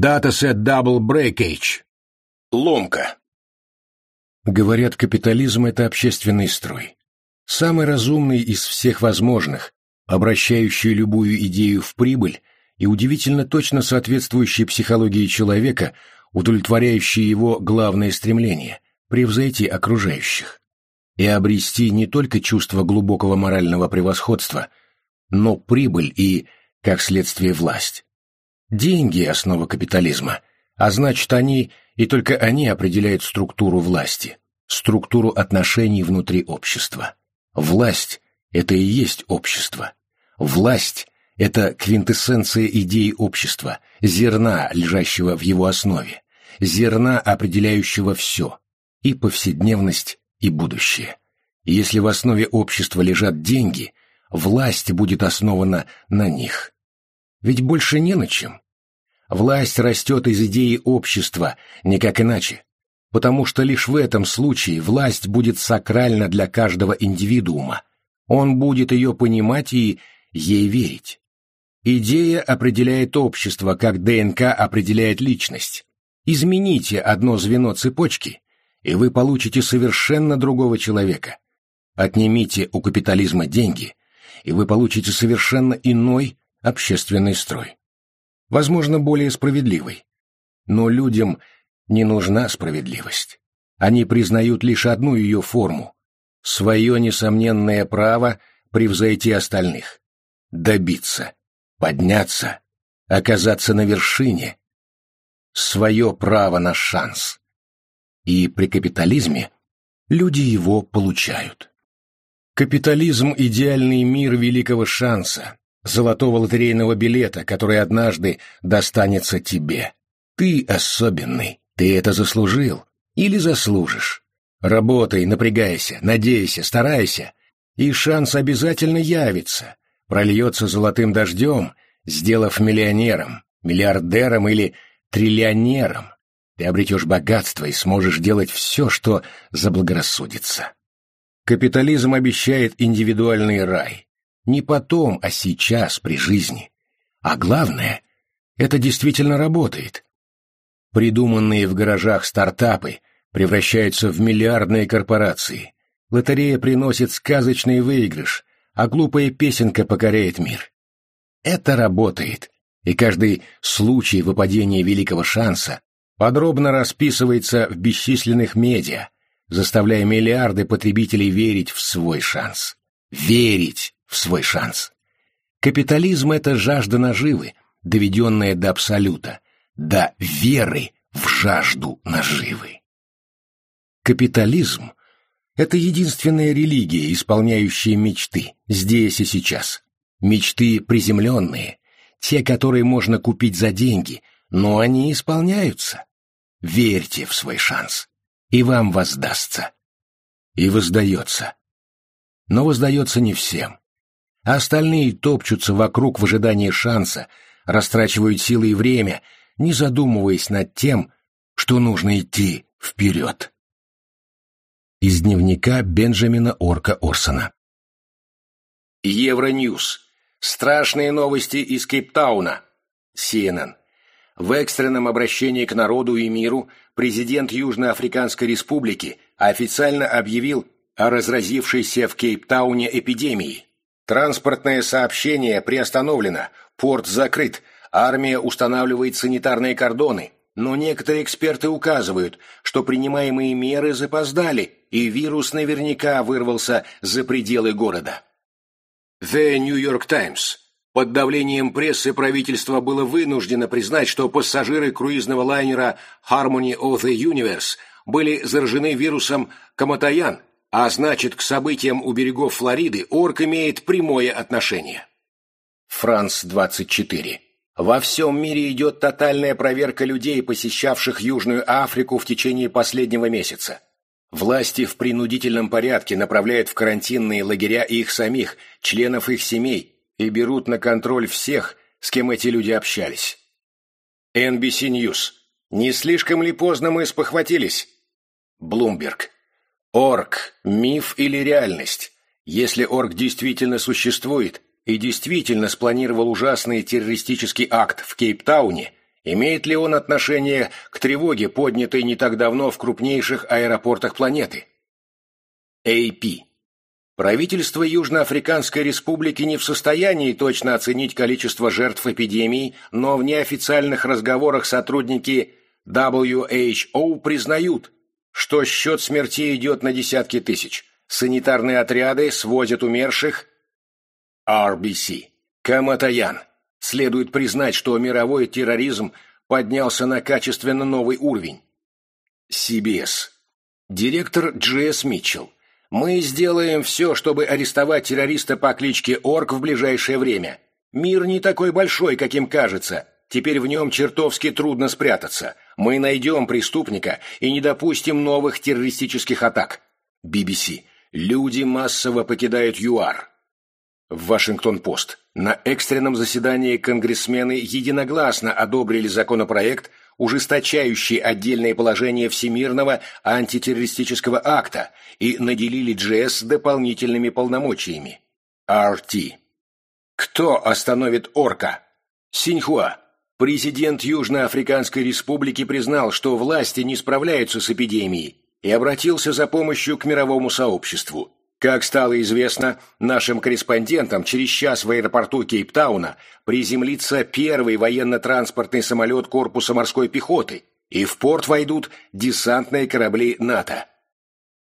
Dataset Double Breakage. Ломка. Говорят, капитализм — это общественный строй. Самый разумный из всех возможных, обращающий любую идею в прибыль и удивительно точно соответствующий психологии человека, удовлетворяющий его главное стремление — превзойти окружающих. И обрести не только чувство глубокого морального превосходства, но прибыль и, как следствие, власть. Деньги – основа капитализма, а значит, они и только они определяют структуру власти, структуру отношений внутри общества. Власть – это и есть общество. Власть – это квинтэссенция идей общества, зерна, лежащего в его основе, зерна, определяющего все, и повседневность, и будущее. если в основе общества лежат деньги, власть будет основана на них. Ведь больше не на чем. Власть растет из идеи общества, никак иначе. Потому что лишь в этом случае власть будет сакральна для каждого индивидуума. Он будет ее понимать и ей верить. Идея определяет общество, как ДНК определяет личность. Измените одно звено цепочки, и вы получите совершенно другого человека. Отнимите у капитализма деньги, и вы получите совершенно иной общественный строй возможно, более справедливой. Но людям не нужна справедливость. Они признают лишь одну ее форму – свое несомненное право превзойти остальных, добиться, подняться, оказаться на вершине, свое право на шанс. И при капитализме люди его получают. Капитализм – идеальный мир великого шанса, золотого лотерейного билета, который однажды достанется тебе. Ты особенный, ты это заслужил или заслужишь. Работай, напрягайся, надейся, старайся, и шанс обязательно явится, прольется золотым дождем, сделав миллионером, миллиардером или триллионером. Ты обретешь богатство и сможешь делать все, что заблагорассудится. Капитализм обещает индивидуальный рай, не потом, а сейчас, при жизни. А главное, это действительно работает. Придуманные в гаражах стартапы превращаются в миллиардные корпорации. Лотерея приносит сказочный выигрыш, а глупая песенка покоряет мир. Это работает, и каждый случай выпадения великого шанса подробно расписывается в бесчисленных медиа, заставляя миллиарды потребителей верить в свой шанс. Верить в свой шанс. Капитализм — это жажда наживы, доведенная до абсолюта, до веры в жажду наживы. Капитализм — это единственная религия, исполняющая мечты, здесь и сейчас. Мечты приземленные, те, которые можно купить за деньги, но они исполняются. Верьте в свой шанс, и вам воздастся. И воздается. Но воздается не всем а остальные топчутся вокруг в ожидании шанса, растрачивают силы и время, не задумываясь над тем, что нужно идти вперед. Из дневника Бенджамина Орка Орсона Евроньюз. Страшные новости из Кейптауна. CNN. В экстренном обращении к народу и миру президент Южноафриканской Республики официально объявил о разразившейся в Кейптауне эпидемии. Транспортное сообщение приостановлено, порт закрыт, армия устанавливает санитарные кордоны, но некоторые эксперты указывают, что принимаемые меры запоздали, и вирус наверняка вырвался за пределы города. The New York Times. Под давлением прессы правительство было вынуждено признать, что пассажиры круизного лайнера Harmony of the Universe были заражены вирусом Каматаян, а значит, к событиям у берегов Флориды Орк имеет прямое отношение. Франц 24. Во всем мире идет тотальная проверка людей, посещавших Южную Африку в течение последнего месяца. Власти в принудительном порядке направляют в карантинные лагеря их самих, членов их семей, и берут на контроль всех, с кем эти люди общались. NBC News. Не слишком ли поздно мы спохватились? Блумберг. Орк – миф или реальность? Если орк действительно существует и действительно спланировал ужасный террористический акт в Кейптауне, Имеет ли он отношение к тревоге, поднятой не так давно в крупнейших аэропортах планеты? AP. Правительство Южноафриканской Республики не в состоянии точно оценить количество жертв эпидемии, но в неофициальных разговорах сотрудники WHO признают, что счет смертей идет на десятки тысяч. Санитарные отряды свозят умерших. RBC. Каматаян. Следует признать, что мировой терроризм поднялся на качественно новый уровень. CBS. Директор Джесс Митчелл. Мы сделаем все, чтобы арестовать террориста по кличке Орк в ближайшее время. Мир не такой большой, каким кажется. Теперь в нем чертовски трудно спрятаться. Мы найдем преступника и не допустим новых террористических атак. BBC. Люди массово покидают ЮАР. Вашингтон-Пост. На экстренном заседании конгрессмены единогласно одобрили законопроект, ужесточающий отдельные положения Всемирного антитеррористического акта и наделили ДЖС дополнительными полномочиями. RT. Кто остановит орка? Синьхуа. Президент Южноафриканской Республики признал, что власти не справляются с эпидемией и обратился за помощью к мировому сообществу. Как стало известно нашим корреспондентам, через час в аэропорту Кейптауна приземлится первый военно-транспортный самолет корпуса морской пехоты, и в порт войдут десантные корабли НАТО.